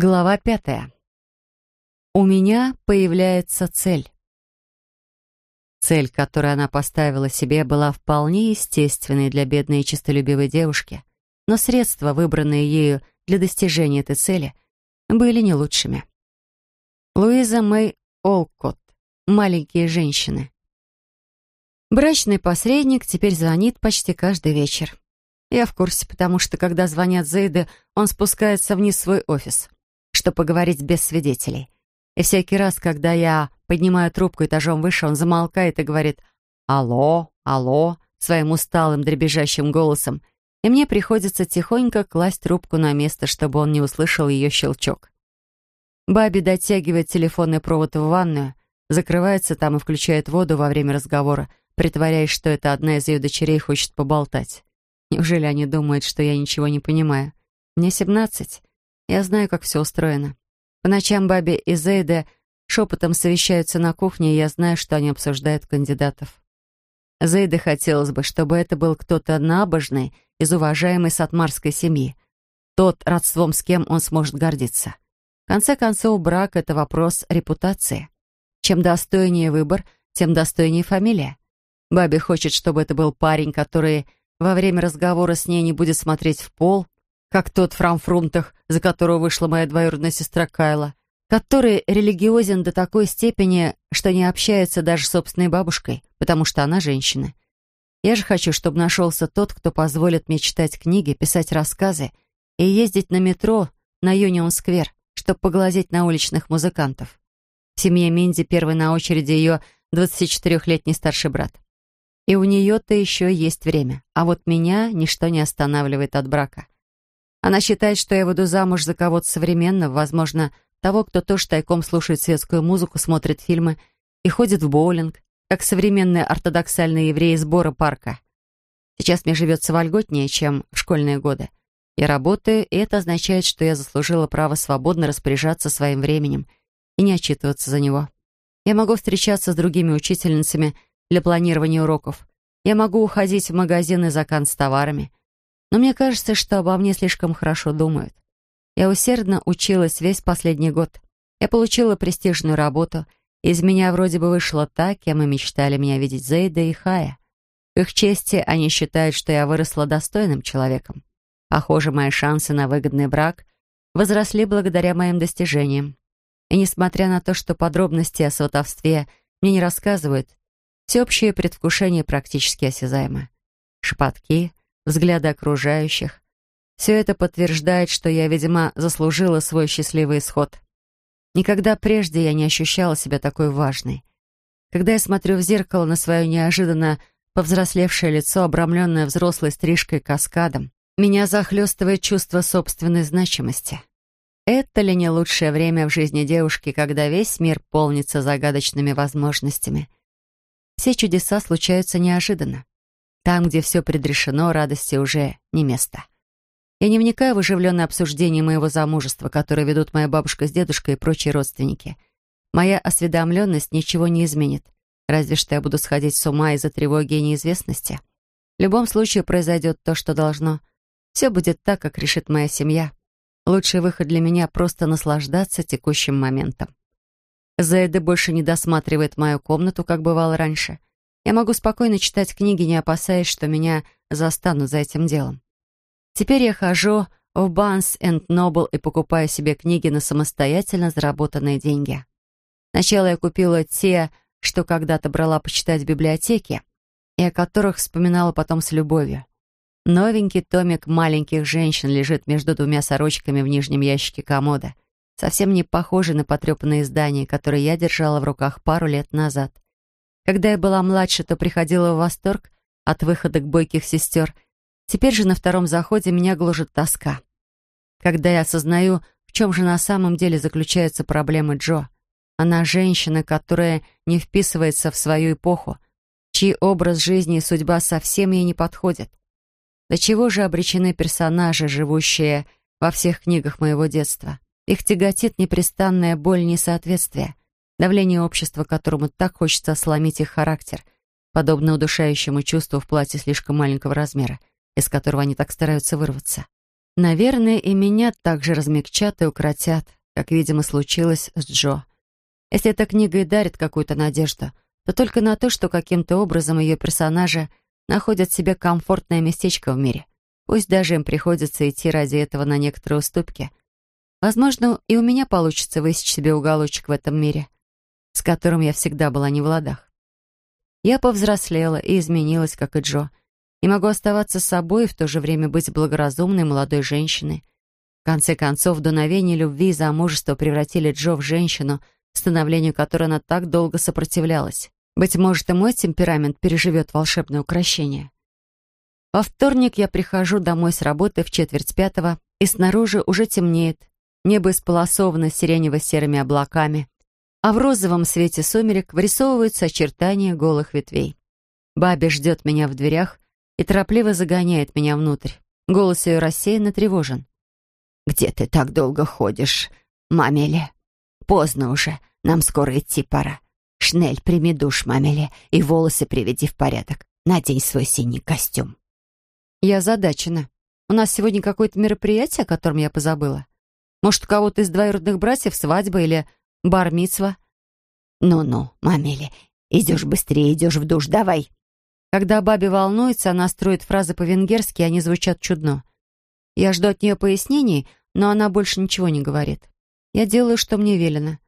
Глава пятая. У меня появляется цель. Цель, которую она поставила себе, была вполне естественной для бедной и честолюбивой девушки, но средства, выбранные ею для достижения этой цели, были не лучшими. Луиза Мэй Олкот. Маленькие женщины. Брачный посредник теперь звонит почти каждый вечер. Я в курсе, потому что, когда звонят Зейды, он спускается вниз в свой офис — чтобы поговорить без свидетелей. И всякий раз, когда я поднимаю трубку этажом выше, он замолкает и говорит «Алло, алло» своим усталым дребезжащим голосом, и мне приходится тихонько класть трубку на место, чтобы он не услышал ее щелчок. Баби дотягивает телефонный провод в ванную, закрывается там и включает воду во время разговора, притворяясь, что это одна из ее дочерей хочет поболтать. Неужели они думают, что я ничего не понимаю? Мне семнадцать. Я знаю, как все устроено. По ночам Баби и Зейда шепотом совещаются на кухне, и я знаю, что они обсуждают кандидатов. Зейда хотелось бы, чтобы это был кто-то набожный из уважаемой сатмарской семьи. Тот, родством с кем он сможет гордиться. В конце концов, брак — это вопрос репутации. Чем достойнее выбор, тем достойнее фамилия. Баби хочет, чтобы это был парень, который во время разговора с ней не будет смотреть в пол, как тот Фрамфрунтах, за которого вышла моя двоюродная сестра Кайла, который религиозен до такой степени, что не общается даже с собственной бабушкой, потому что она женщина. Я же хочу, чтобы нашелся тот, кто позволит мне читать книги, писать рассказы и ездить на метро на Юнион-сквер, чтобы поглазеть на уличных музыкантов. В семье Минди первый на очереди ее 24-летний старший брат. И у нее-то еще есть время, а вот меня ничто не останавливает от брака. Она считает, что я выйду замуж за кого-то современного, возможно, того, кто тоже тайком слушает светскую музыку, смотрит фильмы и ходит в боулинг, как современные ортодоксальные евреи сбора парка. Сейчас мне живется вольготнее, чем в школьные годы. Я работаю, и это означает, что я заслужила право свободно распоряжаться своим временем и не отчитываться за него. Я могу встречаться с другими учительницами для планирования уроков. Я могу уходить в магазины за кан с товарами. Но мне кажется, что обо мне слишком хорошо думают. Я усердно училась весь последний год. Я получила престижную работу. Из меня вроде бы вышло так, кем и мечтали меня видеть Зейда и Хая. В их чести они считают, что я выросла достойным человеком. Похоже, мои шансы на выгодный брак возросли благодаря моим достижениям. И несмотря на то, что подробности о сватовстве мне не рассказывают, всеобщее предвкушение практически осязаемо. Шепотки, взгляды окружающих. Все это подтверждает, что я, видимо, заслужила свой счастливый исход. Никогда прежде я не ощущала себя такой важной. Когда я смотрю в зеркало на свое неожиданно повзрослевшее лицо, обрамленное взрослой стрижкой каскадом, меня захлестывает чувство собственной значимости. Это ли не лучшее время в жизни девушки, когда весь мир полнится загадочными возможностями? Все чудеса случаются неожиданно. Там, где все предрешено, радости уже не место. Я не вникаю в оживленное обсуждение моего замужества, которое ведут моя бабушка с дедушкой и прочие родственники. Моя осведомленность ничего не изменит, разве что я буду сходить с ума из-за тревоги и неизвестности. В любом случае произойдет то, что должно. Все будет так, как решит моя семья. Лучший выход для меня — просто наслаждаться текущим моментом. Зайда больше не досматривает мою комнату, как бывало раньше. Я могу спокойно читать книги, не опасаясь, что меня застанут за этим делом. Теперь я хожу в Barnes Noble и покупаю себе книги на самостоятельно заработанные деньги. Сначала я купила те, что когда-то брала почитать в библиотеке, и о которых вспоминала потом с любовью. Новенький томик маленьких женщин лежит между двумя сорочками в нижнем ящике комода, совсем не похожий на потрепанное издание, которое я держала в руках пару лет назад. Когда я была младше, то приходила в восторг от выходок бойких сестер. Теперь же на втором заходе меня гложет тоска. Когда я осознаю, в чем же на самом деле заключаются проблемы Джо. Она женщина, которая не вписывается в свою эпоху, чей образ жизни и судьба совсем ей не подходят. До чего же обречены персонажи, живущие во всех книгах моего детства? Их тяготит непрестанная боль несоответствия давление общества, которому так хочется сломить их характер, подобно удушающему чувству в платье слишком маленького размера, из которого они так стараются вырваться. Наверное, и меня также размягчат и укротят, как, видимо, случилось с Джо. Если эта книга и дарит какую-то надежду, то только на то, что каким-то образом ее персонажи находят себе комфортное местечко в мире. Пусть даже им приходится идти ради этого на некоторые уступки. Возможно, и у меня получится высечь себе уголочек в этом мире, с которым я всегда была не в ладах. Я повзрослела и изменилась, как и Джо, и могу оставаться собой и в то же время быть благоразумной молодой женщиной. В конце концов, дуновение любви и замужества превратили Джо в женщину, становлению которой она так долго сопротивлялась. Быть может, и мой темперамент переживет волшебное украшение. Во вторник я прихожу домой с работы в четверть пятого, и снаружи уже темнеет. Небо исполосовано сиренево-серыми облаками, а в розовом свете сумерек вырисовываются очертания голых ветвей. Баби ждет меня в дверях, и торопливо загоняет меня внутрь. Голос ее рассеянно тревожен. «Где ты так долго ходишь, мамеле? Поздно уже, нам скоро идти пора. Шнель, прими душ, мамеле, и волосы приведи в порядок. Надень свой синий костюм». Я озадачена. У нас сегодня какое-то мероприятие, о котором я позабыла. Может, у кого-то из двоюродных братьев свадьба или бар-мицва? «Ну-ну, мамеле, идешь быстрее, идешь в душ, давай!» Когда бабе волнуется, она строит фразы по-венгерски, и они звучат чудно. Я жду от нее пояснений, но она больше ничего не говорит. Я делаю, что мне велено.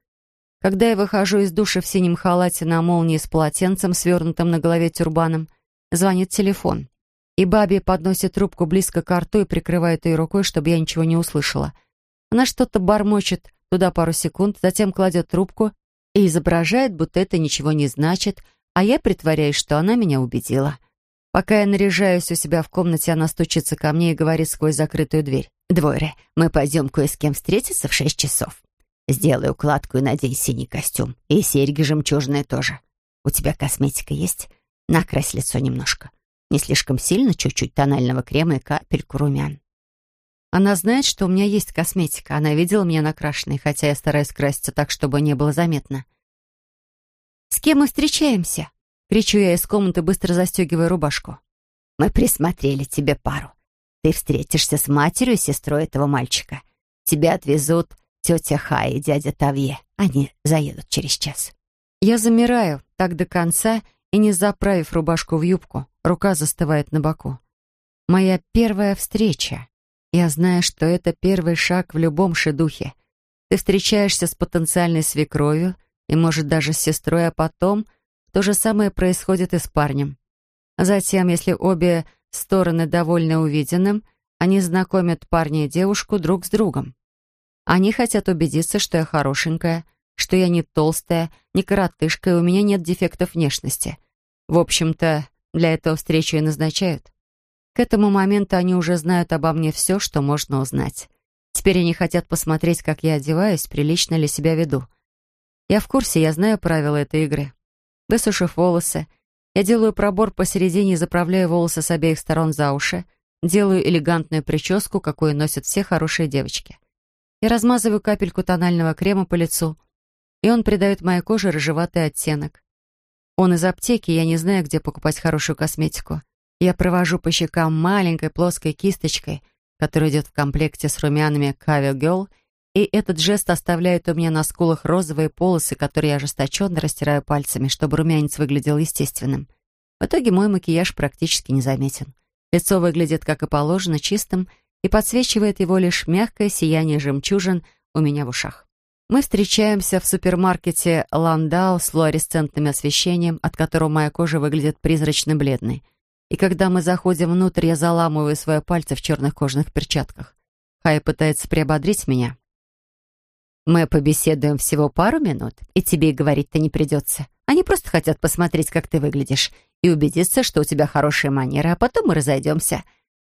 Когда я выхожу из души в синем халате на молнии с полотенцем, свернутым на голове тюрбаном, звонит телефон. И бабе подносит трубку близко к рту и прикрывает ее рукой, чтобы я ничего не услышала. Она что-то бормочет туда пару секунд, затем кладет трубку и изображает, будто это ничего не значит, а я притворяюсь, что она меня убедила. Пока я наряжаюсь у себя в комнате, она стучится ко мне и говорит сквозь закрытую дверь. «Двойре, мы пойдем кое с кем встретиться в шесть часов. Сделай укладку и надень синий костюм. И серьги жемчужные тоже. У тебя косметика есть? Накрась лицо немножко. Не слишком сильно, чуть-чуть тонального крема и капельку румян». Она знает, что у меня есть косметика. Она видела меня накрашенной, хотя я стараюсь краситься так, чтобы не было заметно. «С кем мы встречаемся?» — кричу я из комнаты, быстро застегивая рубашку. «Мы присмотрели тебе пару. Ты встретишься с матерью и сестрой этого мальчика. Тебя отвезут тетя Ха и дядя Тавье. Они заедут через час». Я замираю, так до конца, и не заправив рубашку в юбку, рука застывает на боку. Моя первая встреча. Я знаю, что это первый шаг в любом шедухе. Ты встречаешься с потенциальной свекровью — и, может, даже с сестрой, а потом то же самое происходит и с парнем. Затем, если обе стороны довольны увиденным, они знакомят парня и девушку друг с другом. Они хотят убедиться, что я хорошенькая, что я не толстая, не коротышка, и у меня нет дефектов внешности. В общем-то, для этого встречу и назначают. К этому моменту они уже знают обо мне все, что можно узнать. Теперь они хотят посмотреть, как я одеваюсь, прилично ли себя веду. Я в курсе, я знаю правила этой игры. Высушив волосы, я делаю пробор посередине и заправляю волосы с обеих сторон за уши, делаю элегантную прическу, какую носят все хорошие девочки. Я размазываю капельку тонального крема по лицу, и он придает моей коже рыжеватый оттенок. Он из аптеки, я не знаю, где покупать хорошую косметику. Я провожу по щекам маленькой плоской кисточкой, которая идет в комплекте с румянами Кавел Girl и этот жест оставляет у меня на скулах розовые полосы, которые я ожесточенно растираю пальцами, чтобы румянец выглядел естественным. В итоге мой макияж практически незаметен. Лицо выглядит, как и положено, чистым, и подсвечивает его лишь мягкое сияние жемчужин у меня в ушах. Мы встречаемся в супермаркете «Ландау» с флуоресцентным освещением, от которого моя кожа выглядит призрачно-бледной. И когда мы заходим внутрь, я заламываю свои пальцы в черных кожаных перчатках. Хай пытается приободрить меня, мы побеседуем всего пару минут, и тебе и говорить-то не придется. Они просто хотят посмотреть, как ты выглядишь, и убедиться, что у тебя хорошие манеры, а потом мы разойдемся.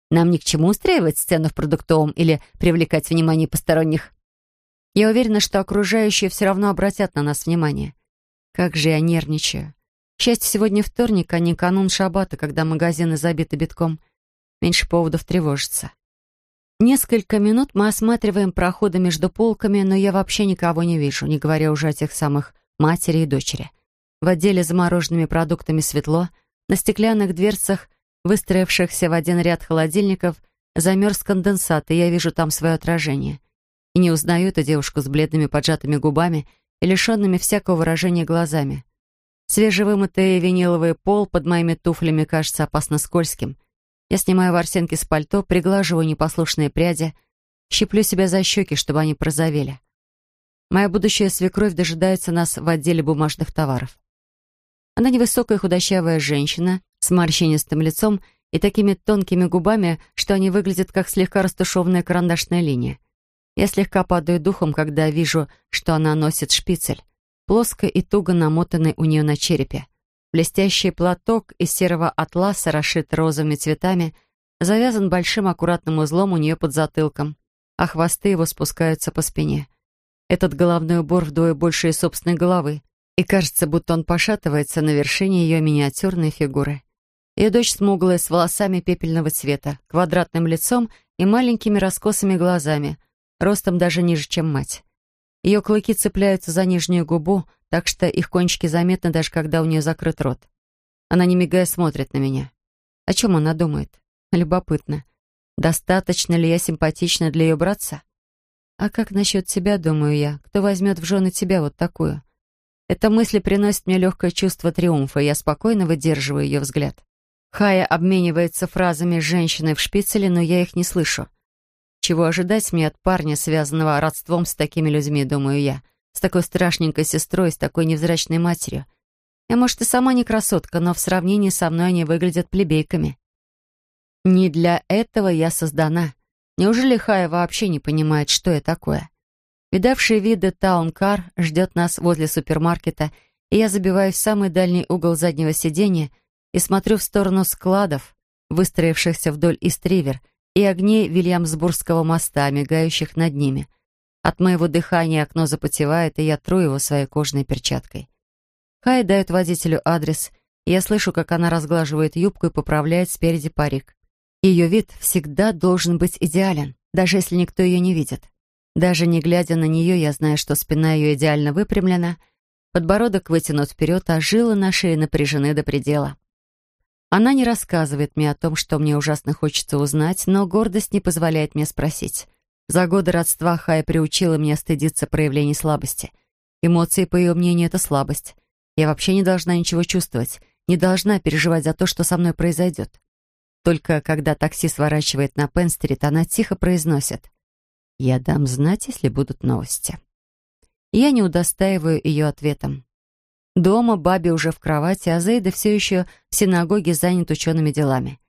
Нам ни к чему устраивать сцену в продуктовом или привлекать внимание посторонних. Я уверена, что окружающие все равно обратят на нас внимание. Как же я нервничаю. Счастью, сегодня вторник, а не канун шаббата, когда магазины забиты битком. Меньше поводов тревожиться. Несколько минут мы осматриваем проходы между полками, но я вообще никого не вижу, не говоря уже о тех самых матери и дочери. В отделе замороженными продуктами светло, на стеклянных дверцах, выстроившихся в один ряд холодильников, замерз конденсат, и я вижу там свое отражение. И не узнаю эту девушку с бледными поджатыми губами и лишенными всякого выражения глазами. Свежевымытый виниловый пол под моими туфлями кажется опасно скользким. Я снимаю ворсенки с пальто, приглаживаю непослушные пряди, щиплю себя за щеки, чтобы они прозовели. Моя будущая свекровь дожидается нас в отделе бумажных товаров. Она невысокая худощавая женщина с морщинистым лицом и такими тонкими губами, что они выглядят как слегка растушеванная карандашная линия. Я слегка падаю духом, когда вижу, что она носит шпицель, плоско и туго намотанный у нее на черепе. Блестящий платок из серого атласа, расшит розовыми цветами, завязан большим аккуратным узлом у нее под затылком, а хвосты его спускаются по спине. Этот головной убор вдвое больше из собственной головы, и кажется, будто он пошатывается на вершине ее миниатюрной фигуры. Ее дочь смуглая, с волосами пепельного цвета, квадратным лицом и маленькими раскосыми глазами, ростом даже ниже, чем мать. Ее клыки цепляются за нижнюю губу, так что их кончики заметны даже когда у нее закрыт рот. Она, не мигая, смотрит на меня. О чем она думает? Любопытно. Достаточно ли я симпатична для ее братца? А как насчет тебя, думаю я? Кто возьмет в жены тебя вот такую? Эта мысль приносит мне легкое чувство триумфа, и я спокойно выдерживаю ее взгляд. Хая обменивается фразами с женщиной в шпицеле, но я их не слышу. Чего ожидать мне от парня, связанного родством с такими людьми, думаю я, с такой страшненькой сестрой, с такой невзрачной матерью. Я, может, и сама не красотка, но в сравнении со мной они выглядят плебейками. Не для этого я создана. Неужели Хая вообще не понимает, что я такое? Видавший виды таункар ждет нас возле супермаркета, и я забиваюсь в самый дальний угол заднего сиденья и смотрю в сторону складов, выстроившихся вдоль Истривер, и огней Вильямсбургского моста, мигающих над ними. От моего дыхания окно запотевает, и я тру его своей кожаной перчаткой. Хай дает водителю адрес, и я слышу, как она разглаживает юбку и поправляет спереди парик. Ее вид всегда должен быть идеален, даже если никто ее не видит. Даже не глядя на нее, я знаю, что спина ее идеально выпрямлена, подбородок вытянут вперед, а жилы на шее напряжены до предела. Она не рассказывает мне о том, что мне ужасно хочется узнать, но гордость не позволяет мне спросить. За годы родства Хая приучила меня стыдиться проявлений слабости. Эмоции, по ее мнению, это слабость. Я вообще не должна ничего чувствовать, не должна переживать за то, что со мной произойдет. Только когда такси сворачивает на Пенстрит, она тихо произносит — я дам знать, если будут новости. Я не удостаиваю ее ответом. Дома Баби уже в кровати, а Зейда все еще в синагоге занят учеными делами.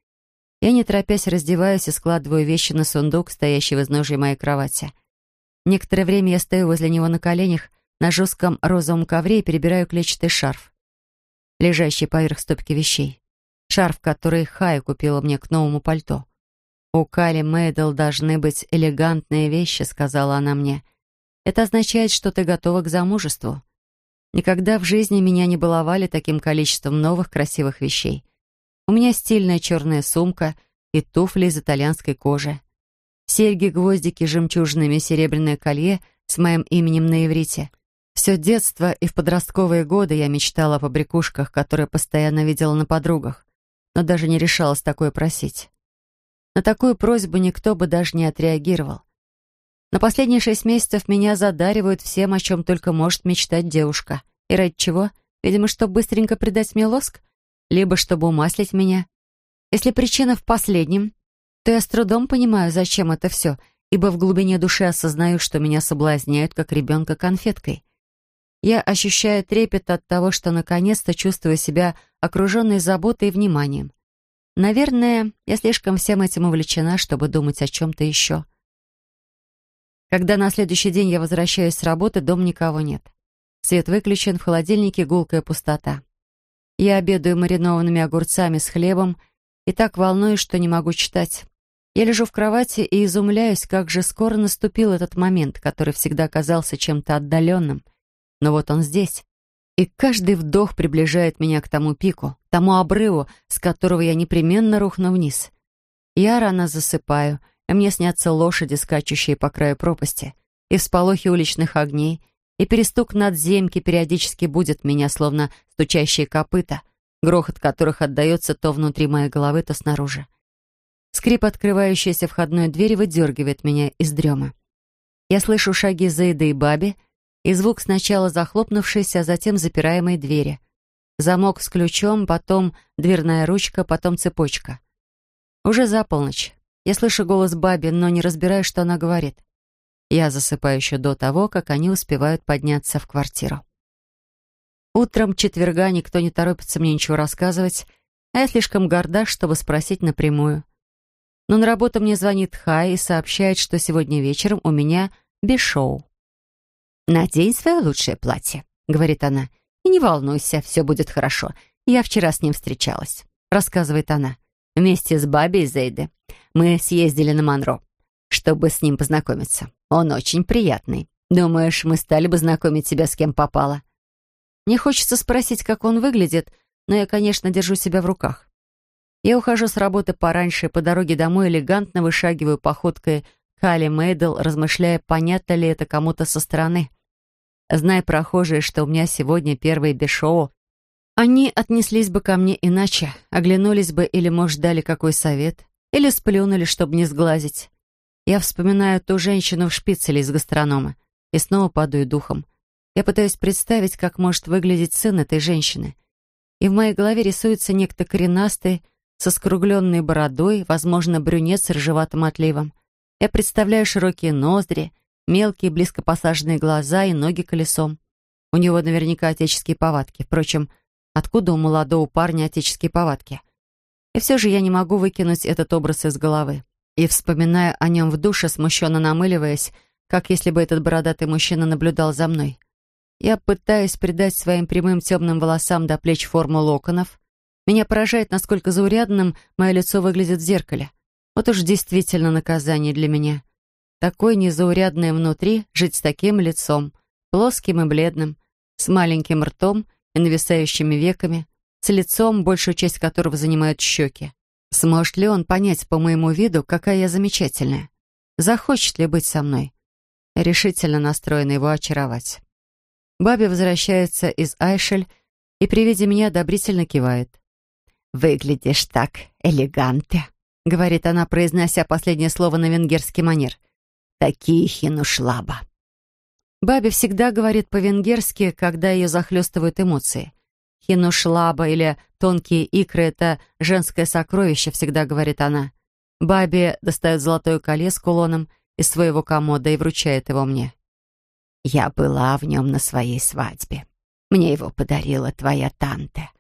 Я, не торопясь, раздеваюсь и складываю вещи на сундук, стоящий в изножье моей кровати. Некоторое время я стою возле него на коленях, на жестком розовом ковре и перебираю клетчатый шарф, лежащий поверх стопки вещей. Шарф, который Хай купила мне к новому пальто. «У Кали Мэйдл должны быть элегантные вещи», — сказала она мне. «Это означает, что ты готова к замужеству». Никогда в жизни меня не баловали таким количеством новых красивых вещей. У меня стильная черная сумка и туфли из итальянской кожи. Серьги, гвоздики, жемчужными, серебряное колье с моим именем на иврите. Все детство и в подростковые годы я мечтала о побрякушках, которые постоянно видела на подругах, но даже не решалась такое просить. На такую просьбу никто бы даже не отреагировал. На последние шесть месяцев меня задаривают всем, о чем только может мечтать девушка. И ради чего? Видимо, чтобы быстренько придать мне лоск, либо чтобы умаслить меня. Если причина в последнем, то я с трудом понимаю, зачем это все, ибо в глубине души осознаю, что меня соблазняют, как ребенка конфеткой. Я ощущаю трепет от того, что наконец-то чувствую себя окруженной заботой и вниманием. Наверное, я слишком всем этим увлечена, чтобы думать о чем-то еще. Когда на следующий день я возвращаюсь с работы, дом никого нет. Свет выключен, в холодильнике гулкая пустота. Я обедаю маринованными огурцами с хлебом и так волнуюсь, что не могу читать. Я лежу в кровати и изумляюсь, как же скоро наступил этот момент, который всегда казался чем-то отдаленным. Но вот он здесь. И каждый вдох приближает меня к тому пику, тому обрыву, с которого я непременно рухну вниз. Я рано засыпаю, и мне снятся лошади, скачущие по краю пропасти, и всполохи уличных огней, и перестук надземки периодически будет меня, словно стучащие копыта, грохот которых отдается то внутри моей головы, то снаружи. Скрип открывающейся входной двери выдергивает меня из дрема. Я слышу шаги Зейда и Баби и звук сначала захлопнувшейся, а затем запираемой двери. Замок с ключом, потом дверная ручка, потом цепочка. Уже за полночь. Я слышу голос Баби, но не разбираю, что она говорит. Я засыпаю еще до того, как они успевают подняться в квартиру. Утром четверга никто не торопится мне ничего рассказывать, а я слишком горда, чтобы спросить напрямую. Но на работу мне звонит Хай и сообщает, что сегодня вечером у меня бишоу. «Надень свое лучшее платье», — говорит она. «И не волнуйся, все будет хорошо. Я вчера с ним встречалась», — рассказывает она. «Вместе с Баби и Зейды. Мы съездили на Монро, чтобы с ним познакомиться. Он очень приятный. Думаешь, мы стали бы знакомить тебя с кем попало?» Мне хочется спросить, как он выглядит, но я, конечно, держу себя в руках. Я ухожу с работы пораньше, по дороге домой элегантно вышагиваю походкой Кали Мейдл, размышляя, понятно ли это кому-то со стороны. Зная прохожие, что у меня сегодня первый бешоу, они отнеслись бы ко мне иначе, оглянулись бы или, может, дали какой совет, или сплюнули, чтобы не сглазить. Я вспоминаю ту женщину в шпицеле из гастронома и снова падаю духом. Я пытаюсь представить, как может выглядеть сын этой женщины. И в моей голове рисуется некто коренастый, со скругленной бородой, возможно, брюнет с рыжеватым отливом. Я представляю широкие ноздри, мелкие, близко посаженные глаза и ноги колесом. У него наверняка отеческие повадки. Впрочем, откуда у молодого парня отеческие повадки? И все же я не могу выкинуть этот образ из головы. И, вспоминая о нем в душе, смущенно намыливаясь, как если бы этот бородатый мужчина наблюдал за мной. Я пытаюсь придать своим прямым темным волосам до плеч форму локонов. Меня поражает, насколько заурядным мое лицо выглядит в зеркале. Вот уж действительно наказание для меня. Такое незаурядное внутри, жить с таким лицом, плоским и бледным, с маленьким ртом и нависающими веками, с лицом, большую часть которого занимают щеки. Сможет ли он понять по моему виду, какая я замечательная? Захочет ли быть со мной? Решительно настроена его очаровать. Баби возвращается из Айшель и при виде меня одобрительно кивает. «Выглядишь так элеганте», — говорит она, произнося последнее слово на венгерский манер. «Такие хинушлаба». Баби всегда говорит по-венгерски, когда ее захлестывают эмоции. «Хинушлаба» или «тонкие икры» — это женское сокровище, всегда говорит она. Баби достает золотое коле с кулоном из своего комода и вручает его мне. Я была в нем на своей свадьбе. Мне его подарила твоя танте,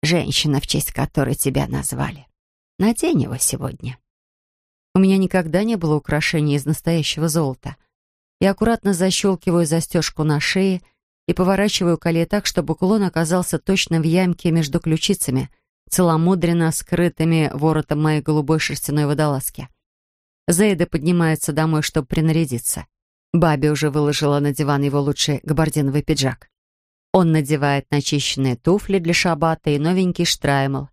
женщина, в честь которой тебя назвали. Надень его сегодня. У меня никогда не было украшений из настоящего золота. Я аккуратно защелкиваю застежку на шее и поворачиваю коле так, чтобы кулон оказался точно в ямке между ключицами, целомудренно скрытыми воротом моей голубой шерстяной водолазки. Зейда поднимается домой, чтобы принарядиться. Баби уже выложила на диван его лучший габардиновый пиджак. Он надевает начищенные туфли для шабата и новенький штраймл.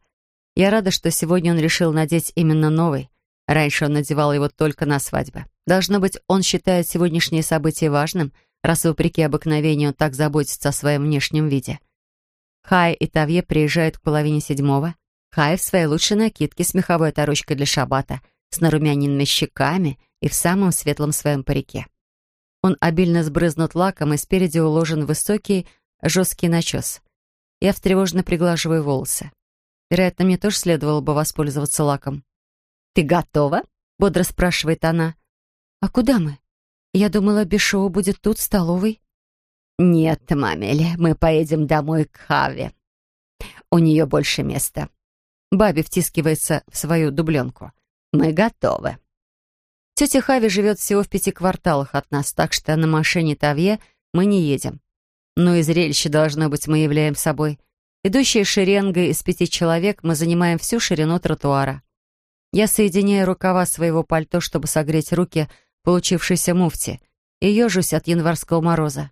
Я рада, что сегодня он решил надеть именно новый. Раньше он надевал его только на свадьбе. Должно быть, он считает сегодняшнее событие важным, раз, вопреки обыкновению, он так заботится о своем внешнем виде. Хай и Тавье приезжают к половине седьмого. Хай в своей лучшей накидке с меховой оторочкой для шабата, с нарумяненными щеками и в самом светлом своем парике. Он обильно сбрызнут лаком и спереди уложен высокий, жесткий начес. Я встревоженно приглаживаю волосы. Вероятно, мне тоже следовало бы воспользоваться лаком. «Ты готова?» — бодро спрашивает она. «А куда мы? Я думала, Бешоу будет тут, в столовой». «Нет, мамели, мы поедем домой к Хаве. У нее больше места». Баби втискивается в свою дубленку. «Мы готовы». Тетя Хави живет всего в пяти кварталах от нас, так что на машине Тавье мы не едем. Но и зрелище должно быть мы являем собой. Идущие шеренгой из пяти человек, мы занимаем всю ширину тротуара. Я соединяю рукава своего пальто, чтобы согреть руки получившейся муфти, и ежусь от январского мороза.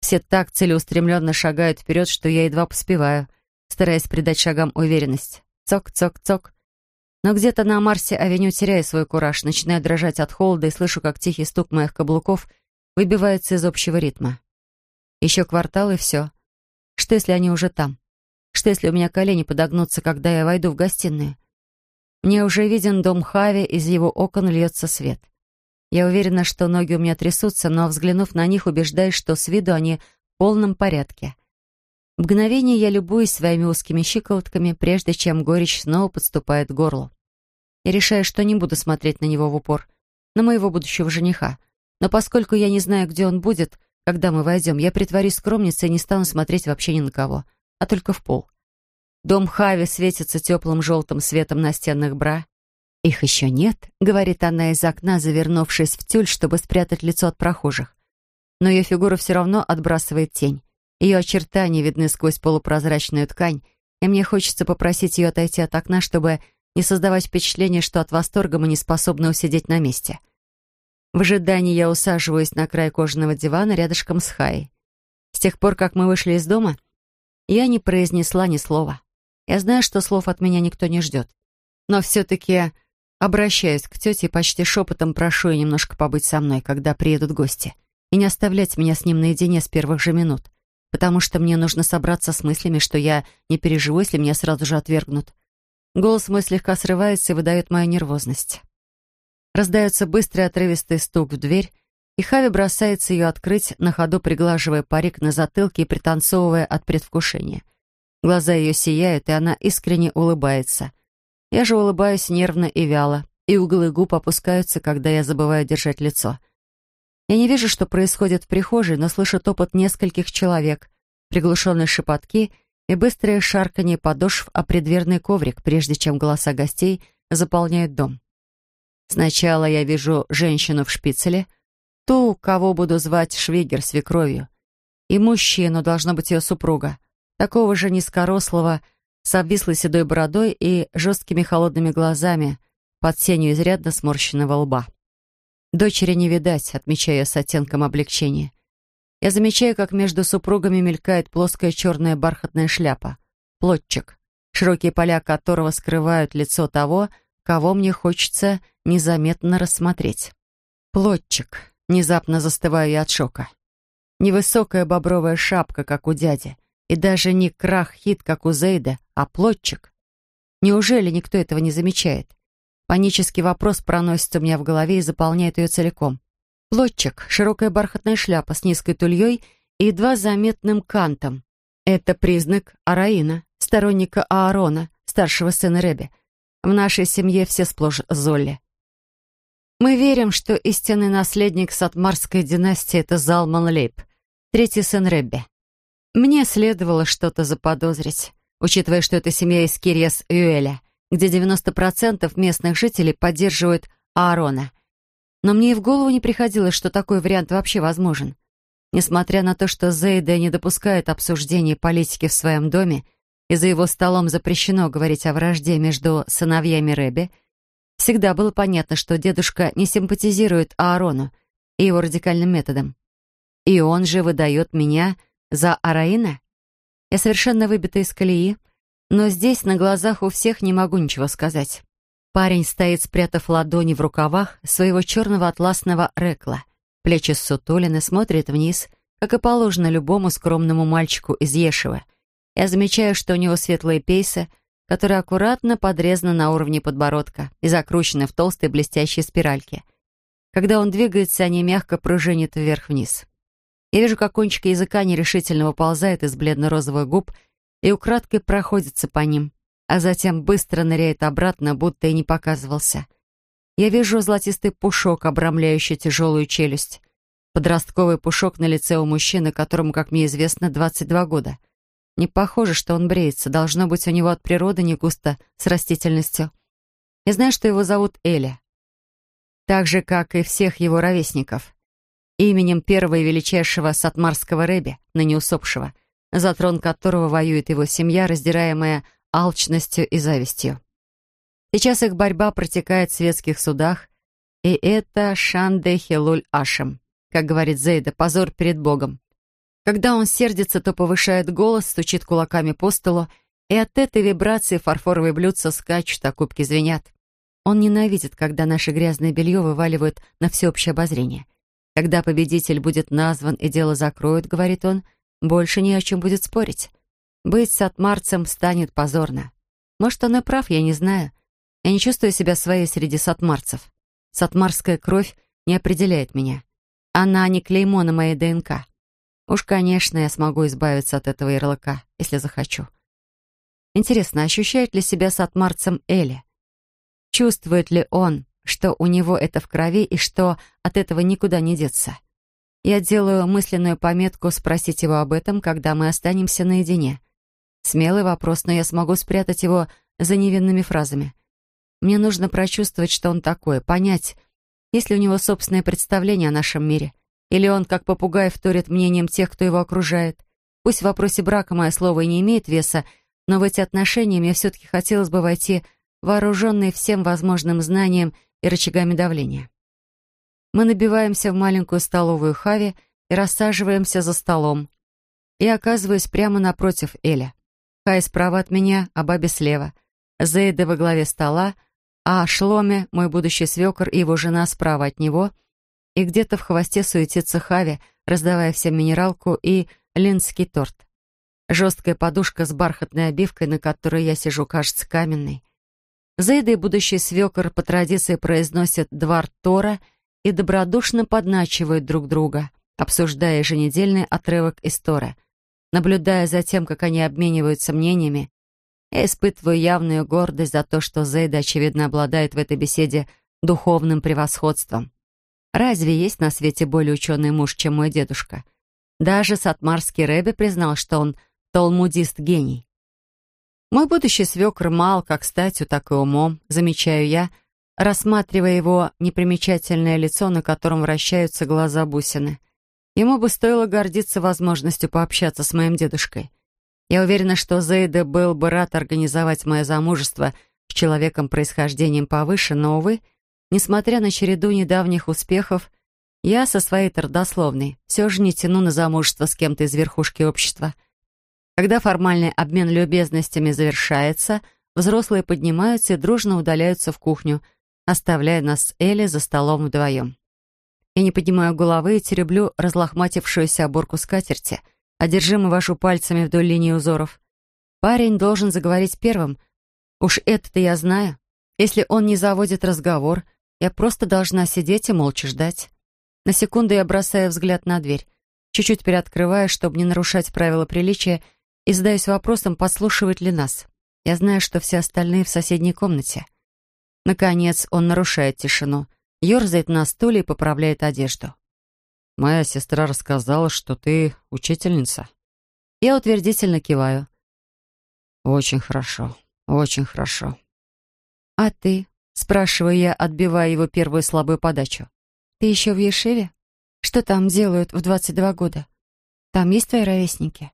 Все так целеустремленно шагают вперед, что я едва поспеваю, стараясь придать шагам уверенность. Цок-цок-цок. Но где-то на Марсе-авеню теряю свой кураж, начинаю дрожать от холода и слышу, как тихий стук моих каблуков выбивается из общего ритма. Еще квартал и все. Что, если они уже там? Что, если у меня колени подогнутся, когда я войду в гостиную? Мне уже виден дом Хави, из его окон льется свет. Я уверена, что ноги у меня трясутся, но, взглянув на них, убеждаюсь, что с виду они в полном порядке. В мгновение я любуюсь своими узкими щиколотками, прежде чем горечь снова подступает к горлу. Я решаю, что не буду смотреть на него в упор, на моего будущего жениха. Но поскольку я не знаю, где он будет, когда мы войдем, я притворюсь скромницей и не стану смотреть вообще ни на кого, а только в пол. Дом Хави светится теплым желтым светом настенных бра. «Их еще нет», — говорит она из окна, завернувшись в тюль, чтобы спрятать лицо от прохожих. Но ее фигура все равно отбрасывает тень. Ее очертания видны сквозь полупрозрачную ткань, и мне хочется попросить ее отойти от окна, чтобы не создавать впечатление, что от восторга мы не способны усидеть на месте. В ожидании я усаживаюсь на край кожаного дивана рядышком с Хаей. С тех пор, как мы вышли из дома, я не произнесла ни слова. Я знаю, что слов от меня никто не ждет. Но все-таки обращаюсь к тете и почти шепотом прошу ее немножко побыть со мной, когда приедут гости, и не оставлять меня с ним наедине с первых же минут, потому что мне нужно собраться с мыслями, что я не переживу, если меня сразу же отвергнут. Голос мой слегка срывается и выдает мою нервозность. Раздается быстрый отрывистый стук в дверь, и Хави бросается ее открыть, на ходу приглаживая парик на затылке и пританцовывая от предвкушения. Глаза ее сияют, и она искренне улыбается. Я же улыбаюсь нервно и вяло, и углы губ опускаются, когда я забываю держать лицо. Я не вижу, что происходит в прихожей, но слышу топот нескольких человек, приглушенные шепотки и быстрое шарканье подошв о предверный коврик, прежде чем голоса гостей заполняют дом. Сначала я вижу женщину в шпицеле, ту, кого буду звать Швегер свекровью, и мужчину, должно быть ее супруга, такого же низкорослого, с обвислой седой бородой и жесткими холодными глазами под сенью изрядно сморщенного лба. Дочери не видать, отмечаю я с оттенком облегчения. Я замечаю, как между супругами мелькает плоская черная бархатная шляпа. Плотчик, широкие поля которого скрывают лицо того, кого мне хочется незаметно рассмотреть. Плотчик. Внезапно застываю я от шока. Невысокая бобровая шапка, как у дяди, и даже не крах-хит, как у Зейда, а плотчик. Неужели никто этого не замечает? Панический вопрос проносится у меня в голове и заполняет ее целиком. Плотчик, широкая бархатная шляпа с низкой тульей и едва заметным кантом. Это признак Араина, сторонника Аарона, старшего сына Реби. В нашей семье все сплошь Золли. Мы верим, что истинный наследник сатмарской династии — это Залман Лейб, третий сын Ребби. Мне следовало что-то заподозрить, учитывая, что это семья из Кирьяс-Юэля, где 90% местных жителей поддерживают Аарона. Но мне и в голову не приходило, что такой вариант вообще возможен. Несмотря на то, что Зейда не допускает обсуждения политики в своем доме, и за его столом запрещено говорить о вражде между сыновьями Рэбби, всегда было понятно, что дедушка не симпатизирует Аарону и его радикальным методам. И он же выдает меня за Араина? Я совершенно выбита из колеи, но здесь на глазах у всех не могу ничего сказать. Парень стоит, спрятав ладони в рукавах своего черного атласного рекла. Плечи ссутулины, смотрит вниз, как и положено любому скромному мальчику из Ешева. Я замечаю, что у него светлые пейсы, которые аккуратно подрезаны на уровне подбородка и закручены в толстые блестящие спиральки. Когда он двигается, они мягко пружинят вверх-вниз. Я вижу, как кончик языка нерешительно выползает из бледно-розовых губ и украдкой проходится по ним, а затем быстро ныряет обратно, будто и не показывался. Я вижу золотистый пушок, обрамляющий тяжелую челюсть. Подростковый пушок на лице у мужчины, которому, как мне известно, 22 года. Не похоже, что он бреется. Должно быть, у него от природы не густо с растительностью. Я знаю, что его зовут Эля. Так же, как и всех его ровесников именем первого величайшего сатмарского рэби, ныне усопшего, за трон которого воюет его семья, раздираемая алчностью и завистью. Сейчас их борьба протекает в светских судах, и это Шанде Хилуль Ашем, как говорит Зейда, позор перед Богом. Когда он сердится, то повышает голос, стучит кулаками по столу, и от этой вибрации фарфоровые блюдца скачут, а кубки звенят. Он ненавидит, когда наше грязное белье вываливают на всеобщее обозрение — когда победитель будет назван и дело закроют, говорит он, больше ни о чем будет спорить. Быть сатмарцем станет позорно. Может, он и прав, я не знаю. Я не чувствую себя своей среди сатмарцев. Сатмарская кровь не определяет меня. Она не клеймо на моей ДНК. Уж, конечно, я смогу избавиться от этого ярлыка, если захочу. Интересно, ощущает ли себя сатмарцем Эли? Чувствует ли он, что у него это в крови и что от этого никуда не деться? Я делаю мысленную пометку спросить его об этом, когда мы останемся наедине. Смелый вопрос, но я смогу спрятать его за невинными фразами. Мне нужно прочувствовать, что он такой, понять, есть ли у него собственное представление о нашем мире, или он, как попугай, вторит мнением тех, кто его окружает. Пусть в вопросе брака мое слово и не имеет веса, но в эти отношения мне все-таки хотелось бы войти вооруженный всем возможным знанием и рычагами давления. Мы набиваемся в маленькую столовую Хави и рассаживаемся за столом. И оказываюсь прямо напротив Эля. Хай справа от меня, а Баби слева. Зейда во главе стола, а Шломе, мой будущий свекор и его жена справа от него. И где-то в хвосте суетится Хави, раздавая всем минералку и линский торт. Жесткая подушка с бархатной обивкой, на которой я сижу, кажется каменной. Зейда и будущий свекор по традиции произносят «двор Тора» и добродушно подначивают друг друга, обсуждая еженедельный отрывок из Тора. Наблюдая за тем, как они обмениваются мнениями, я испытываю явную гордость за то, что Зейда, очевидно, обладает в этой беседе духовным превосходством. Разве есть на свете более ученый муж, чем мой дедушка? Даже Сатмарский Рэбе признал, что он талмудист-гений. Мой будущий свекр мал как статью, так и умом, замечаю я, рассматривая его непримечательное лицо, на котором вращаются глаза бусины. Ему бы стоило гордиться возможностью пообщаться с моим дедушкой. Я уверена, что Зейда был бы рад организовать мое замужество с человеком происхождением повыше, но, увы, несмотря на череду недавних успехов, я со своей трудословной все же не тяну на замужество с кем-то из верхушки общества. Когда формальный обмен любезностями завершается, взрослые поднимаются и дружно удаляются в кухню — оставляя нас с Элли за столом вдвоем. Я не поднимаю головы и тереблю разлохматившуюся оборку скатерти, одержимо вожу пальцами вдоль линии узоров. Парень должен заговорить первым. Уж это-то я знаю. Если он не заводит разговор, я просто должна сидеть и молча ждать. На секунду я бросаю взгляд на дверь, чуть-чуть приоткрываю, чтобы не нарушать правила приличия, и задаюсь вопросом, подслушивает ли нас. Я знаю, что все остальные в соседней комнате — Наконец он нарушает тишину, ерзает на стуле и поправляет одежду. «Моя сестра рассказала, что ты учительница». Я утвердительно киваю. «Очень хорошо, очень хорошо». «А ты?» — спрашиваю я, отбивая его первую слабую подачу. «Ты еще в Ешиве? Что там делают в 22 года? Там есть твои ровесники?»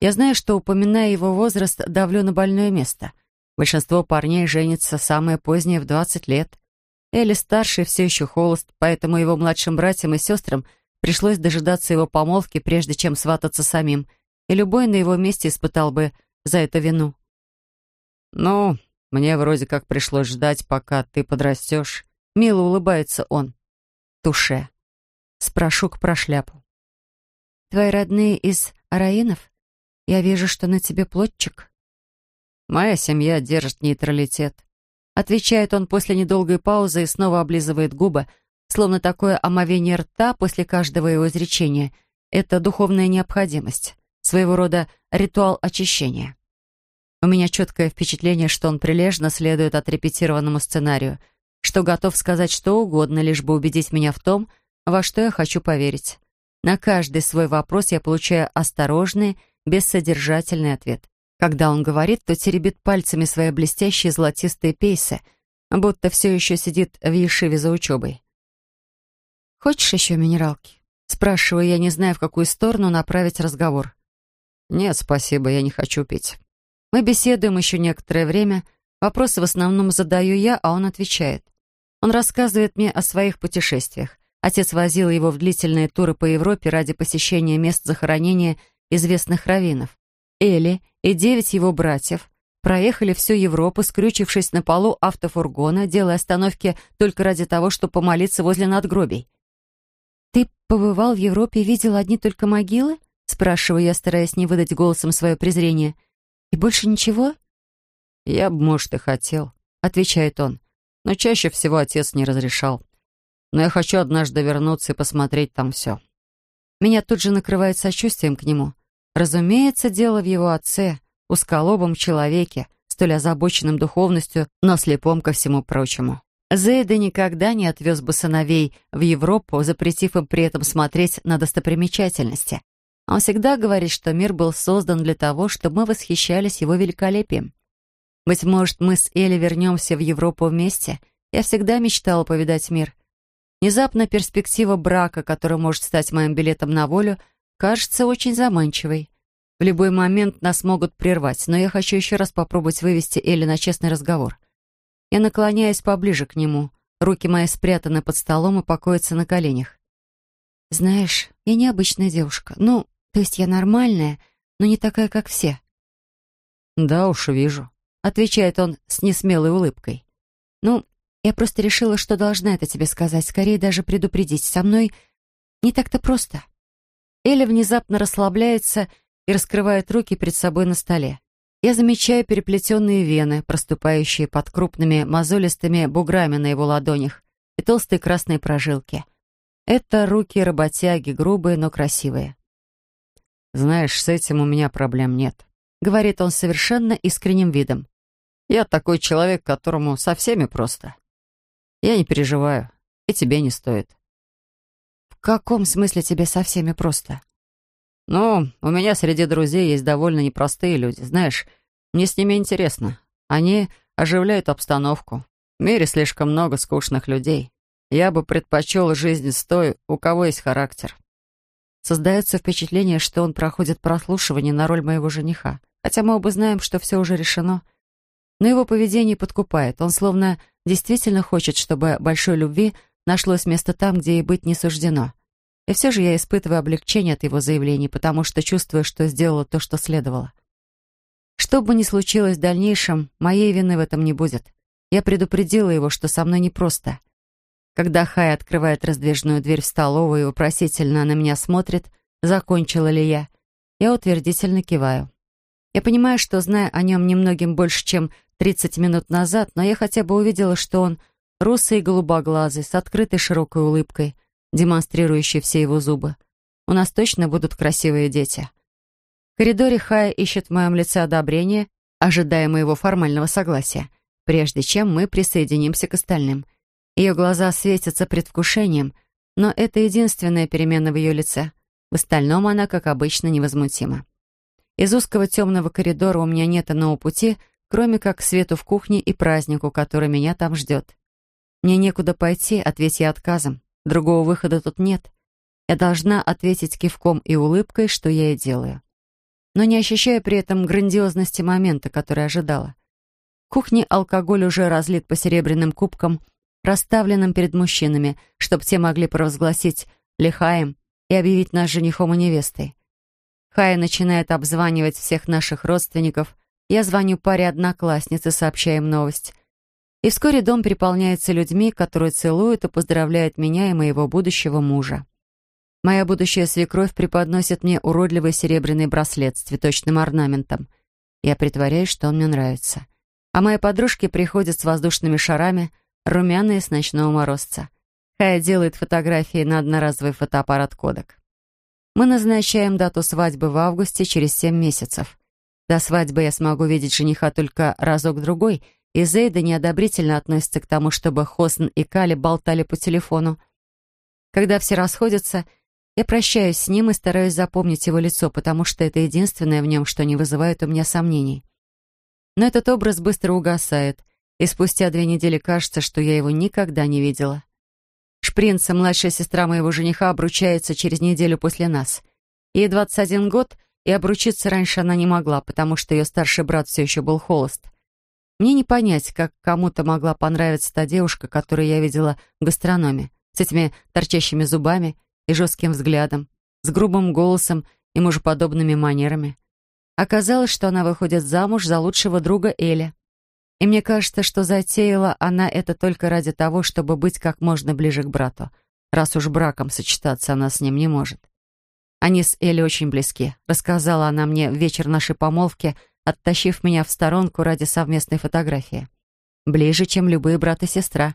Я знаю, что, упоминая его возраст, давлю на больное место — Большинство парней женится самое позднее в 20 лет. Элли старший все еще холост, поэтому его младшим братьям и сестрам пришлось дожидаться его помолвки, прежде чем свататься самим, и любой на его месте испытал бы за это вину. «Ну, мне вроде как пришлось ждать, пока ты подрастешь». Мило улыбается он. Туше. Спрошу про шляпу. «Твои родные из Араинов? Я вижу, что на тебе плотчик». Моя семья держит нейтралитет. Отвечает он после недолгой паузы и снова облизывает губы, словно такое омовение рта после каждого его изречения — это духовная необходимость, своего рода ритуал очищения. У меня четкое впечатление, что он прилежно следует отрепетированному сценарию, что готов сказать что угодно, лишь бы убедить меня в том, во что я хочу поверить. На каждый свой вопрос я получаю осторожный, бессодержательный ответ. Когда он говорит, то теребит пальцами свои блестящие золотистые пейсы, будто все еще сидит в Ешиве за учебой. «Хочешь еще минералки?» Спрашиваю я, не зная, в какую сторону направить разговор. «Нет, спасибо, я не хочу пить». Мы беседуем еще некоторое время. Вопросы в основном задаю я, а он отвечает. Он рассказывает мне о своих путешествиях. Отец возил его в длительные туры по Европе ради посещения мест захоронения известных раввинов. Элли и девять его братьев проехали всю Европу, скрючившись на полу автофургона, делая остановки только ради того, чтобы помолиться возле надгробий. «Ты побывал в Европе и видел одни только могилы?» спрашиваю я, стараясь не выдать голосом свое презрение. «И больше ничего?» «Я бы, может, и хотел», — отвечает он. «Но чаще всего отец не разрешал. Но я хочу однажды вернуться и посмотреть там все». Меня тут же накрывает сочувствием к нему. Разумеется, дело в его отце, узколобом человеке, столь озабоченном духовностью, но слепом ко всему прочему. Зейда никогда не отвез бы сыновей в Европу, запретив им при этом смотреть на достопримечательности. Он всегда говорит, что мир был создан для того, чтобы мы восхищались его великолепием. Быть может, мы с Элли вернемся в Европу вместе. Я всегда мечтала повидать мир. Внезапно перспектива брака, который может стать моим билетом на волю, кажется очень заманчивой. В любой момент нас могут прервать, но я хочу еще раз попробовать вывести Элли на честный разговор. Я наклоняюсь поближе к нему. Руки мои спрятаны под столом и покоятся на коленях. «Знаешь, я необычная девушка. Ну, то есть я нормальная, но не такая, как все». «Да уж, вижу», отвечает он с несмелой улыбкой. «Ну, я просто решила, что должна это тебе сказать, скорее даже предупредить. Со мной не так-то просто». Эля внезапно расслабляется и раскрывает руки перед собой на столе. Я замечаю переплетенные вены, проступающие под крупными мозолистыми буграми на его ладонях, и толстые красные прожилки. Это руки работяги, грубые, но красивые. «Знаешь, с этим у меня проблем нет», — говорит он совершенно искренним видом. Я такой человек, которому со всеми просто. Я не переживаю, и тебе не стоит. В каком смысле тебе со всеми просто? Ну, у меня среди друзей есть довольно непростые люди. Знаешь, мне с ними интересно. Они оживляют обстановку. В мире слишком много скучных людей. Я бы предпочел жизнь с той, у кого есть характер. Создается впечатление, что он проходит прослушивание на роль моего жениха. Хотя мы оба знаем, что все уже решено — но его поведение подкупает. Он словно действительно хочет, чтобы большой любви нашлось место там, где ей быть не суждено. И все же я испытываю облегчение от его заявлений, потому что чувствую, что сделала то, что следовало. Что бы ни случилось в дальнейшем, моей вины в этом не будет. Я предупредила его, что со мной непросто. Когда Хай открывает раздвижную дверь в столовую и вопросительно на меня смотрит, закончила ли я, я утвердительно киваю. Я понимаю, что, зная о нем немногим больше, чем 30 минут назад, но я хотя бы увидела, что он русый и голубоглазый, с открытой широкой улыбкой, демонстрирующей все его зубы. У нас точно будут красивые дети. В коридоре Хая ищет в моем лице одобрение, ожидая моего формального согласия, прежде чем мы присоединимся к остальным. Ее глаза светятся предвкушением, но это единственная перемена в ее лице. В остальном она, как обычно, невозмутима. Из узкого темного коридора у меня нет иного пути — кроме как свету в кухне и празднику, который меня там ждет. Мне некуда пойти, ответь я отказом. Другого выхода тут нет. Я должна ответить кивком и улыбкой, что я и делаю. Но не ощущая при этом грандиозности момента, который ожидала. В кухне алкоголь уже разлит по серебряным кубкам, расставленным перед мужчинами, чтобы те могли провозгласить лихаем и объявить нас женихом и невестой. Хая начинает обзванивать всех наших родственников, я звоню паре одноклассниц и сообщаю им новость. И вскоре дом переполняется людьми, которые целуют и поздравляют меня и моего будущего мужа. Моя будущая свекровь преподносит мне уродливый серебряный браслет с цветочным орнаментом. Я притворяюсь, что он мне нравится. А мои подружки приходят с воздушными шарами, румяные с ночного морозца. Хая делает фотографии на одноразовый фотоаппарат «Кодек». Мы назначаем дату свадьбы в августе через семь месяцев. До свадьбы я смогу видеть жениха только разок-другой, и Зейда неодобрительно относится к тому, чтобы Хосн и Кали болтали по телефону. Когда все расходятся, я прощаюсь с ним и стараюсь запомнить его лицо, потому что это единственное в нем, что не вызывает у меня сомнений. Но этот образ быстро угасает, и спустя две недели кажется, что я его никогда не видела. Шпринца, младшая сестра моего жениха, обручается через неделю после нас. Ей 21 год, и обручиться раньше она не могла, потому что ее старший брат все еще был холост. Мне не понять, как кому-то могла понравиться та девушка, которую я видела в гастрономе, с этими торчащими зубами и жестким взглядом, с грубым голосом и мужеподобными манерами. Оказалось, что она выходит замуж за лучшего друга Эля. И мне кажется, что затеяла она это только ради того, чтобы быть как можно ближе к брату, раз уж браком сочетаться она с ним не может. Они с Элли очень близки, рассказала она мне вечер нашей помолвки, оттащив меня в сторонку ради совместной фотографии. ближе, чем любые брат и сестра.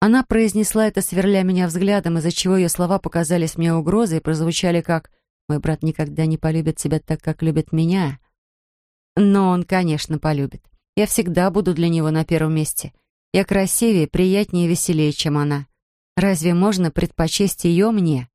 Она произнесла это, сверля меня взглядом, из-за чего ее слова показались мне угрозой и прозвучали как «Мой брат никогда не полюбит тебя так, как любит меня». Но он, конечно, полюбит. Я всегда буду для него на первом месте. Я красивее, приятнее и веселее, чем она. Разве можно предпочесть ее мне?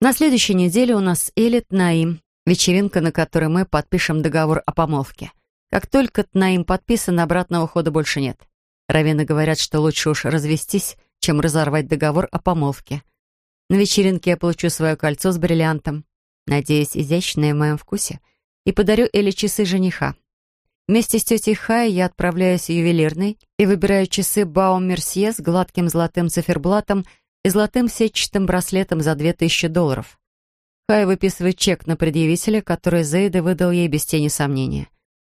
На следующей неделе у нас Элит Наим, вечеринка, на которой мы подпишем договор о помолвке. Как только Наим подписан, обратного хода больше нет. Равины говорят, что лучше уж развестись, чем разорвать договор о помолвке. На вечеринке я получу свое кольцо с бриллиантом, надеюсь, изящное в моем вкусе, и подарю Эле часы жениха. Вместе с тетей Хай я отправляюсь в ювелирный и выбираю часы Баум Мерсье с гладким золотым циферблатом и золотым сетчатым браслетом за 2000 долларов. Хай выписывает чек на предъявителя, который Зейда выдал ей без тени сомнения.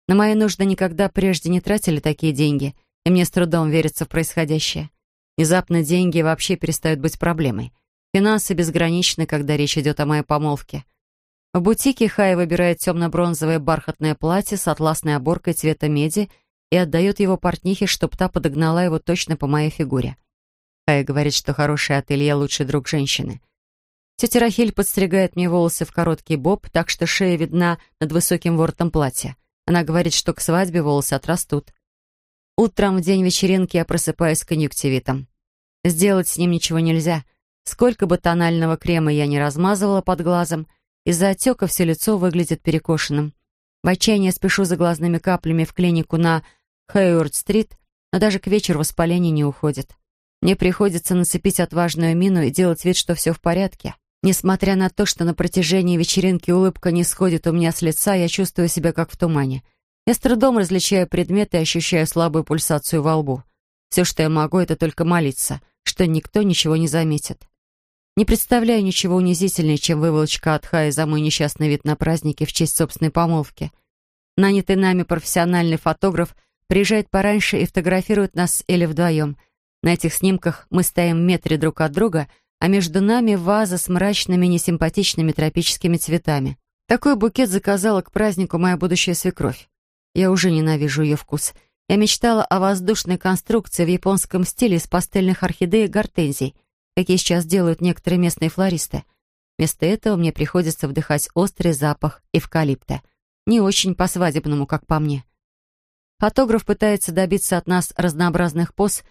На мои нужды никогда прежде не тратили такие деньги, и мне с трудом верится в происходящее. Внезапно деньги вообще перестают быть проблемой. Финансы безграничны, когда речь идет о моей помолвке. В бутике Хай выбирает темно-бронзовое бархатное платье с атласной оборкой цвета меди и отдает его портнихе, чтоб та подогнала его точно по моей фигуре. Хай говорит, что хорошее ателье — лучший друг женщины. Тетя Рахиль подстригает мне волосы в короткий боб, так что шея видна над высоким воротом платья. Она говорит, что к свадьбе волосы отрастут. Утром в день вечеринки я просыпаюсь с конъюнктивитом. Сделать с ним ничего нельзя. Сколько бы тонального крема я не размазывала под глазом, из-за отека все лицо выглядит перекошенным. В отчаянии спешу за глазными каплями в клинику на Хейворд-стрит, но даже к вечеру воспаление не уходит. Мне приходится нацепить отважную мину и делать вид, что все в порядке. Несмотря на то, что на протяжении вечеринки улыбка не сходит у меня с лица, я чувствую себя как в тумане. Я с трудом различаю предметы и ощущаю слабую пульсацию во лбу. Все, что я могу, это только молиться, что никто ничего не заметит. Не представляю ничего унизительнее, чем выволочка от Хаи за мой несчастный вид на празднике в честь собственной помолвки. Нанятый нами профессиональный фотограф приезжает пораньше и фотографирует нас или вдвоем. На этих снимках мы стоим в метре друг от друга, а между нами ваза с мрачными, несимпатичными тропическими цветами. Такой букет заказала к празднику моя будущая свекровь. Я уже ненавижу ее вкус. Я мечтала о воздушной конструкции в японском стиле из пастельных орхидей и гортензий — какие сейчас делают некоторые местные флористы. Вместо этого мне приходится вдыхать острый запах эвкалипта. Не очень по-свадебному, как по мне. Фотограф пытается добиться от нас разнообразных поз,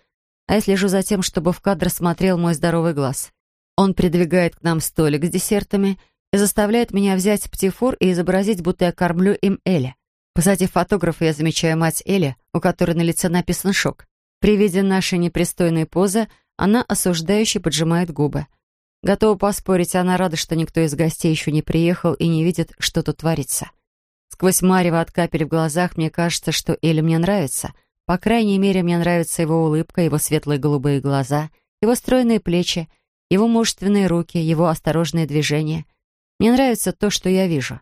а я слежу за тем, чтобы в кадр смотрел мой здоровый глаз. Он придвигает к нам столик с десертами и заставляет меня взять птифор и изобразить, будто я кормлю им Эля. Позади фотографа я замечаю мать Эли, у которой на лице написан шок. При виде нашей непристойной позы она осуждающе поджимает губы. Готова поспорить, она рада, что никто из гостей еще не приехал и не видит, что тут творится. Сквозь марево от капель в глазах мне кажется, что Эля мне нравится. По крайней мере, мне нравится его улыбка, его светлые голубые глаза, его стройные плечи, его мужественные руки, его осторожные движения. Мне нравится то, что я вижу.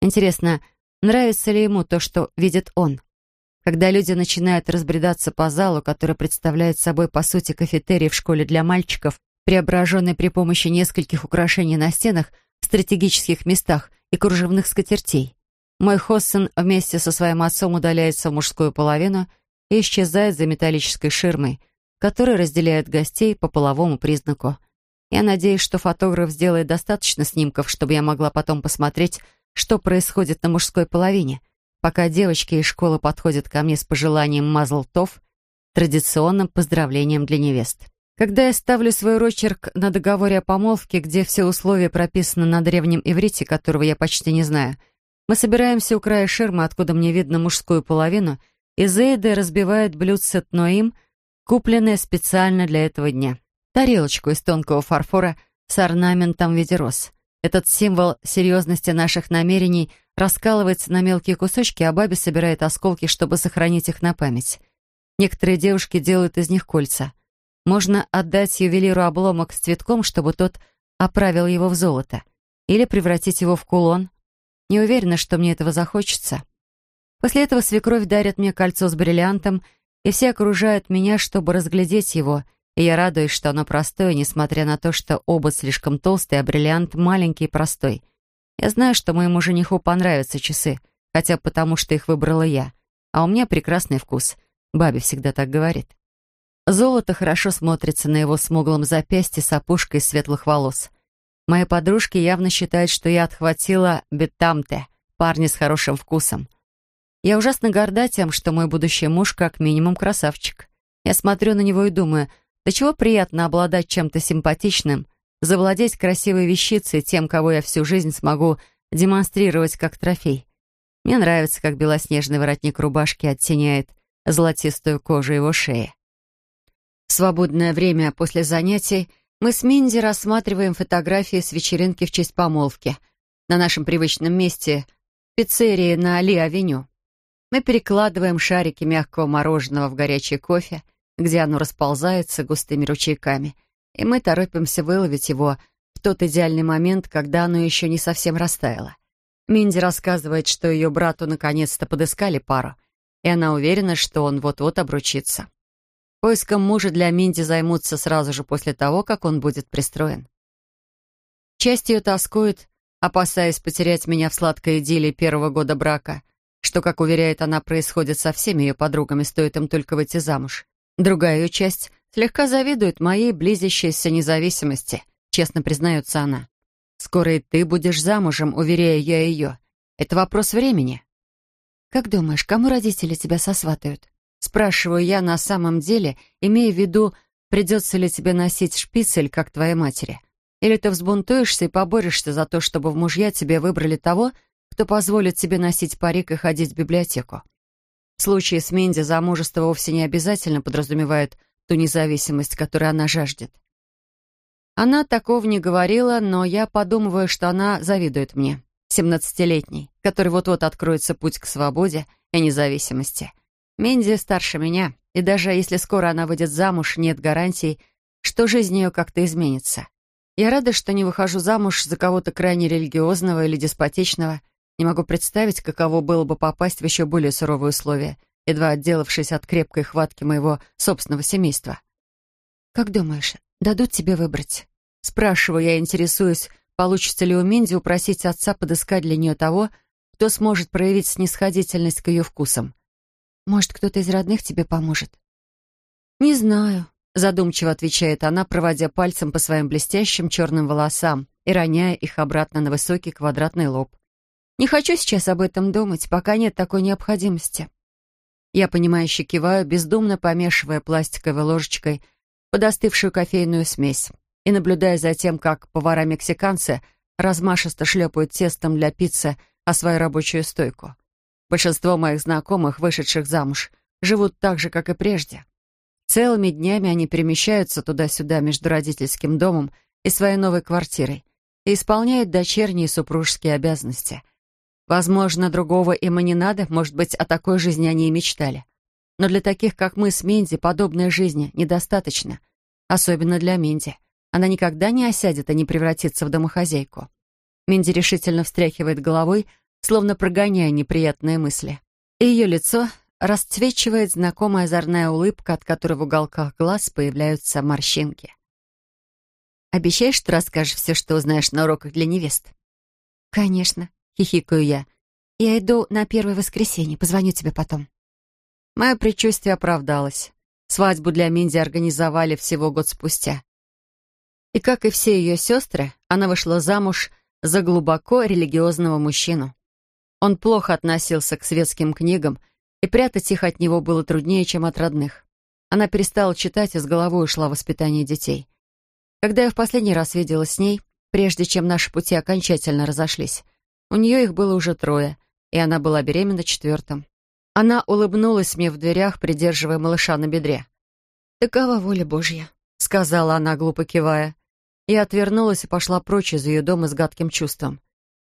Интересно, нравится ли ему то, что видит он? Когда люди начинают разбредаться по залу, который представляет собой, по сути, кафетерий в школе для мальчиков, преображенный при помощи нескольких украшений на стенах стратегических местах и кружевных скатертей. Мой Хоссен вместе со своим отцом удаляется в мужскую половину и исчезает за металлической ширмой, которая разделяет гостей по половому признаку. Я надеюсь, что фотограф сделает достаточно снимков, чтобы я могла потом посмотреть, что происходит на мужской половине — пока девочки из школы подходят ко мне с пожеланием мазлтов, традиционным поздравлением для невест. Когда я ставлю свой рочерк на договоре о помолвке, где все условия прописаны на древнем иврите, которого я почти не знаю, мы собираемся у края ширмы, откуда мне видно мужскую половину, и Зейда разбивает блюдце тноим, купленное специально для этого дня. Тарелочку из тонкого фарфора с орнаментом в виде роз. Этот символ серьезности наших намерений раскалывается на мелкие кусочки, а бабе собирает осколки, чтобы сохранить их на память. Некоторые девушки делают из них кольца. Можно отдать ювелиру обломок с цветком, чтобы тот оправил его в золото. Или превратить его в кулон. Не уверена, что мне этого захочется. После этого свекровь дарит мне кольцо с бриллиантом, и все окружают меня, чтобы разглядеть его — и я радуюсь, что оно простое, несмотря на то, что обод слишком толстый, а бриллиант маленький и простой. Я знаю, что моему жениху понравятся часы, хотя потому, что их выбрала я. А у меня прекрасный вкус. Баби всегда так говорит. Золото хорошо смотрится на его смуглом запястье с опушкой светлых волос. Мои подружки явно считают, что я отхватила бетамте, парня с хорошим вкусом. Я ужасно горда тем, что мой будущий муж как минимум красавчик. Я смотрю на него и думаю, до чего приятно обладать чем-то симпатичным, завладеть красивой вещицей тем, кого я всю жизнь смогу демонстрировать как трофей. Мне нравится, как белоснежный воротник рубашки оттеняет золотистую кожу его шеи. В свободное время после занятий мы с Минди рассматриваем фотографии с вечеринки в честь помолвки на нашем привычном месте — пиццерии на Ли-авеню. Мы перекладываем шарики мягкого мороженого в горячий кофе, где оно расползается густыми ручейками, и мы торопимся выловить его в тот идеальный момент, когда оно еще не совсем растаяло. Минди рассказывает, что ее брату наконец-то подыскали пару, и она уверена, что он вот-вот обручится. Поиском мужа для Минди займутся сразу же после того, как он будет пристроен. Часть ее тоскует, опасаясь потерять меня в сладкой идиллии первого года брака — что, как уверяет она, происходит со всеми ее подругами, стоит им только выйти замуж. Другая ее часть слегка завидует моей близящейся независимости, честно признается она. «Скоро и ты будешь замужем», уверяю я ее. «Это вопрос времени». «Как думаешь, кому родители тебя сосватают?» Спрашиваю я на самом деле, имея в виду, придется ли тебе носить шпицель, как твоей матери. Или ты взбунтуешься и поборешься за то, чтобы в мужья тебе выбрали того, кто позволит себе носить парик и ходить в библиотеку. В случае с Минди замужество вовсе не обязательно подразумевает ту независимость, которой она жаждет. Она такого не говорила, но я подумываю, что она завидует мне, семнадцатилетней, который вот-вот откроется путь к свободе и независимости. Минди старше меня, и даже если скоро она выйдет замуж, нет гарантий, что жизнь ее как-то изменится. Я рада, что не выхожу замуж за кого-то крайне религиозного или деспотичного, не могу представить, каково было бы попасть в еще более суровые условия, едва отделавшись от крепкой хватки моего собственного семейства. «Как думаешь, дадут тебе выбрать?» Спрашиваю я, интересуюсь, получится ли у Минди упросить отца подыскать для нее того, кто сможет проявить снисходительность к ее вкусам. «Может, кто-то из родных тебе поможет?» «Не знаю», — задумчиво отвечает она, проводя пальцем по своим блестящим черным волосам и роняя их обратно на высокий квадратный лоб. Не хочу сейчас об этом думать, пока нет такой необходимости. Я, понимающе киваю, бездумно помешивая пластиковой ложечкой подостывшую кофейную смесь и наблюдая за тем, как повара-мексиканцы размашисто шлепают тестом для пиццы о свою рабочую стойку. Большинство моих знакомых, вышедших замуж, живут так же, как и прежде. Целыми днями они перемещаются туда-сюда между родительским домом и своей новой квартирой и исполняют дочерние супружеские обязанности — Возможно, другого им и не надо, может быть, о такой жизни они и мечтали. Но для таких, как мы с Минди, подобной жизни недостаточно. Особенно для Минди. Она никогда не осядет и не превратится в домохозяйку. Минди решительно встряхивает головой, словно прогоняя неприятные мысли. И ее лицо расцвечивает знакомая озорная улыбка, от которой в уголках глаз появляются морщинки. «Обещаешь, что расскажешь все, что узнаешь на уроках для невест?» «Конечно», — хихикаю я. «Я иду на первое воскресенье. Позвоню тебе потом». Мое предчувствие оправдалось. Свадьбу для Минди организовали всего год спустя. И, как и все ее сестры, она вышла замуж за глубоко религиозного мужчину. Он плохо относился к светским книгам, и прятать их от него было труднее, чем от родных. Она перестала читать и с головой ушла в воспитание детей. Когда я в последний раз виделась с ней, прежде чем наши пути окончательно разошлись, у нее их было уже трое, и она была беременна четвертым. Она улыбнулась мне в дверях, придерживая малыша на бедре. «Такова воля Божья», — сказала она, глупо кивая. Я отвернулась и пошла прочь из ее дома с гадким чувством.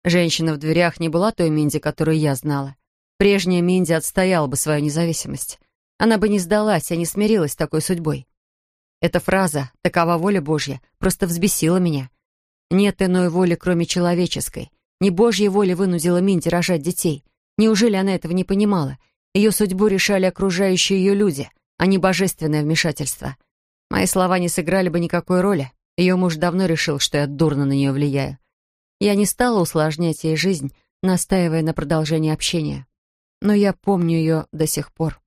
Женщина в дверях не была той Минди, которую я знала. Прежняя Минди отстояла бы свою независимость. Она бы не сдалась, а не смирилась с такой судьбой. Эта фраза «такова воля Божья» просто взбесила меня. Нет иной воли, кроме человеческой — не Божья воля вынудила Минти рожать детей. Неужели она этого не понимала? Ее судьбу решали окружающие ее люди, а не божественное вмешательство. Мои слова не сыграли бы никакой роли. Ее муж давно решил, что я дурно на нее влияю. Я не стала усложнять ей жизнь, настаивая на продолжении общения. Но я помню ее до сих пор.